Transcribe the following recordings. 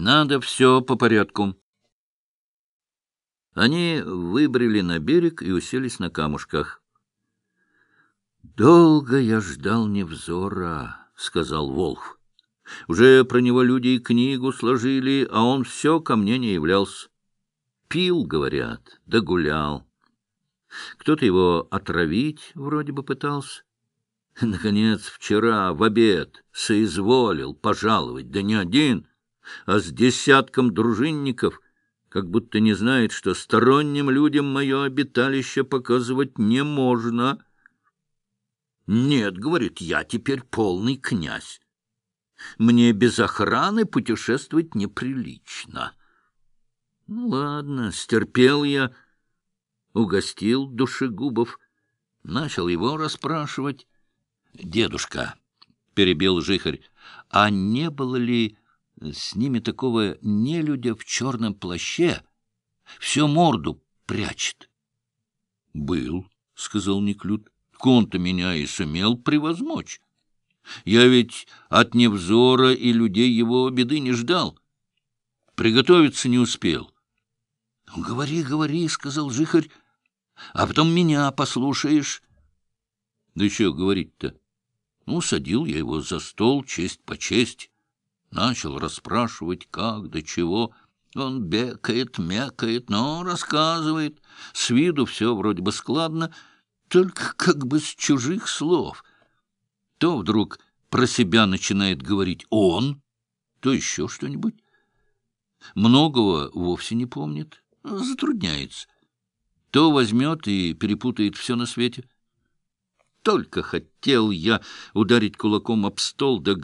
Надо все по порядку. Они выбрели на берег и уселись на камушках. «Долго я ждал невзора», — сказал Волх. «Уже про него люди и книгу сложили, а он все ко мне не являлся. Пил, говорят, да гулял. Кто-то его отравить вроде бы пытался. Наконец, вчера в обед соизволил пожаловать, да не один, а с десятком дружинников, как будто не знает, что сторонним людям мое обиталище показывать не можно». Нет, говорит, я теперь полный князь. Мне без охраны путешествовать неприлично. Ну, ладно, стерпел я, угостил душегубов, начал его расспрашивать. Дедушка, — перебил жихарь, — а не было ли с ними такого нелюдя в черном плаще? Все морду прячет. — Был, — сказал Неклюд. Он-то меня и сумел превозмочь. Я ведь от невзора и людей его беды не ждал. Приготовиться не успел. — Говори, говори, — сказал Жихарь, — а потом меня послушаешь. — Да еще говорить-то. Ну, садил я его за стол, честь по честь. Начал расспрашивать, как, да чего. Он бекает, мякает, но рассказывает. С виду все вроде бы складно — только как бы с чужих слов. То вдруг про себя начинает говорить «он», то еще что-нибудь. Многого вовсе не помнит, затрудняется. То возьмет и перепутает все на свете. Только хотел я ударить кулаком об стол да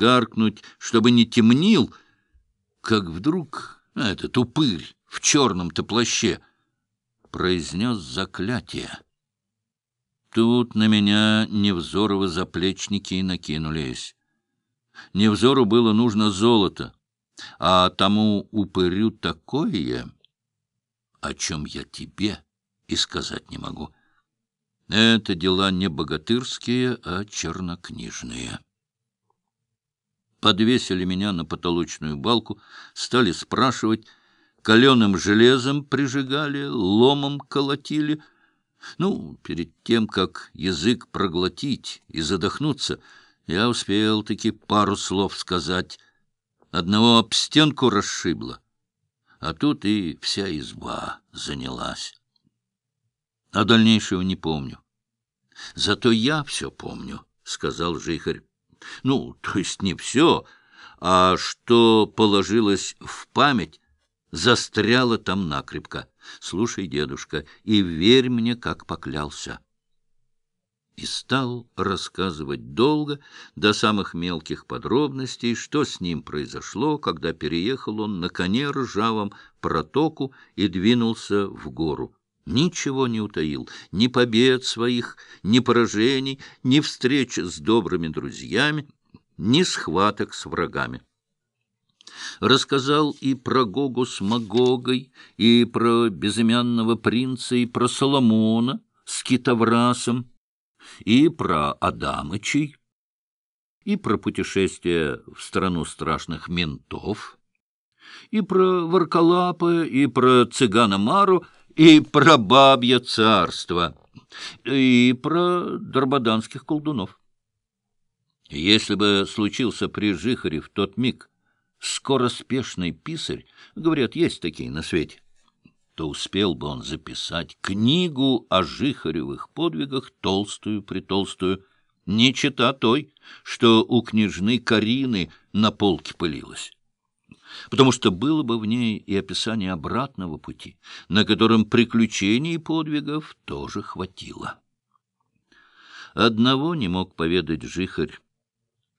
чтобы не темнил, как вдруг этот упырь в черном-то плаще произнес заклятие. Тут на меня Невзоровы заплечники и накинулись. Невзору было нужно золото, а тому упырю такое, о чем я тебе и сказать не могу. Это дела не богатырские, а чернокнижные. Подвесили меня на потолочную балку, стали спрашивать, каленым железом прижигали, ломом колотили — ну, перед тем, как язык проглотить и задохнуться, я успел таки пару слов сказать. Одного об стенку расшибло, а тут и вся изба занялась. А дальнейшего не помню. Зато я все помню, — сказал Жихарь. Ну, то есть не все, а что положилось в память, застряло там накрепко. Слушай, дедушка, и верь мне, как поклялся. И стал рассказывать долго, до самых мелких подробностей, что с ним произошло, когда переехал он на коне ржавом протоку и двинулся в гору. Ничего не утаил, ни побед своих, ни поражений, ни встреч с добрыми друзьями, ни схваток с врагами. Рассказал и про Гогу с Магогой, и про безымянного принца, и про Соломона с Китоврасом, и про Адамычей, и про путешествие в страну страшных ментов, и про Варкалапа, и про цыгана Мару, и про бабье царство, и про дарбаданских колдунов. Если бы случился при Жихаре в тот миг, скороспешный писарь, говорят, есть такие на свете, то успел бы он записать книгу о жихаревых подвигах толстую-притолстую, не чита той, что у княжны Карины на полке пылилась. Потому что было бы в ней и описание обратного пути, на котором приключений и подвигов тоже хватило. Одного не мог поведать жихарь,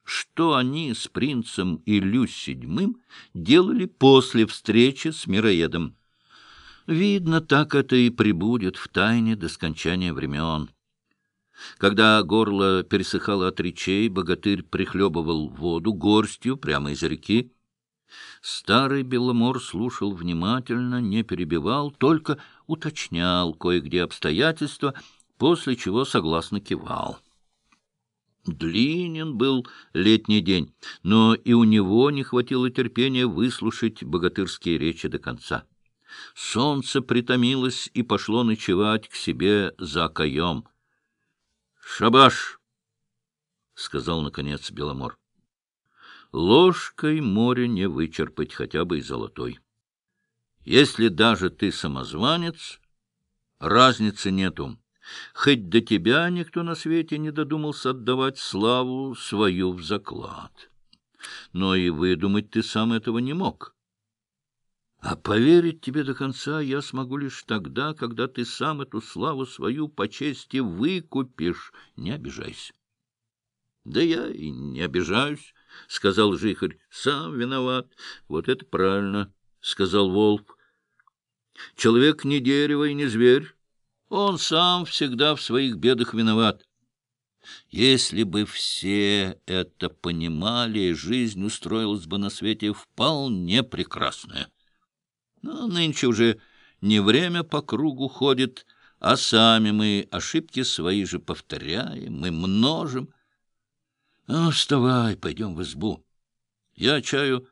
что они с принцем Илью седьмым делали после встречи с мироедом. Видно, так это и прибудет в тайне до скончания времен. Когда горло пересыхало от речей, богатырь прихлебывал воду горстью прямо из реки. Старый Беломор слушал внимательно, не перебивал, только уточнял кое-где обстоятельства, после чего согласно кивал. Длинен был летний день, но и у него не хватило терпения выслушать богатырские речи до конца. Солнце притомилось и пошло ночевать к себе за окоем. — Шабаш! — сказал, наконец, Беломор. — Ложкой море не вычерпать, хотя бы и золотой. Если даже ты самозванец, разницы нету. Хоть до тебя никто на свете не додумался отдавать славу свою в заклад. Но и выдумать ты сам этого не мог. А поверить тебе до конца я смогу лишь тогда, когда ты сам эту славу свою по чести выкупишь. Не обижайся. — Да я и не обижаюсь, — сказал Жихарь. — Сам виноват. — Вот это правильно, — сказал Волк. — Человек не дерево и не зверь. Он сам всегда в своих бедах виноват. Если бы все это понимали, жизнь устроилась бы на свете вполне прекрасная. Но нынче уже не время по кругу ходит, а сами мы ошибки свои же повторяем, мы множим. Ну, вставай, пойдем в избу. Я чаю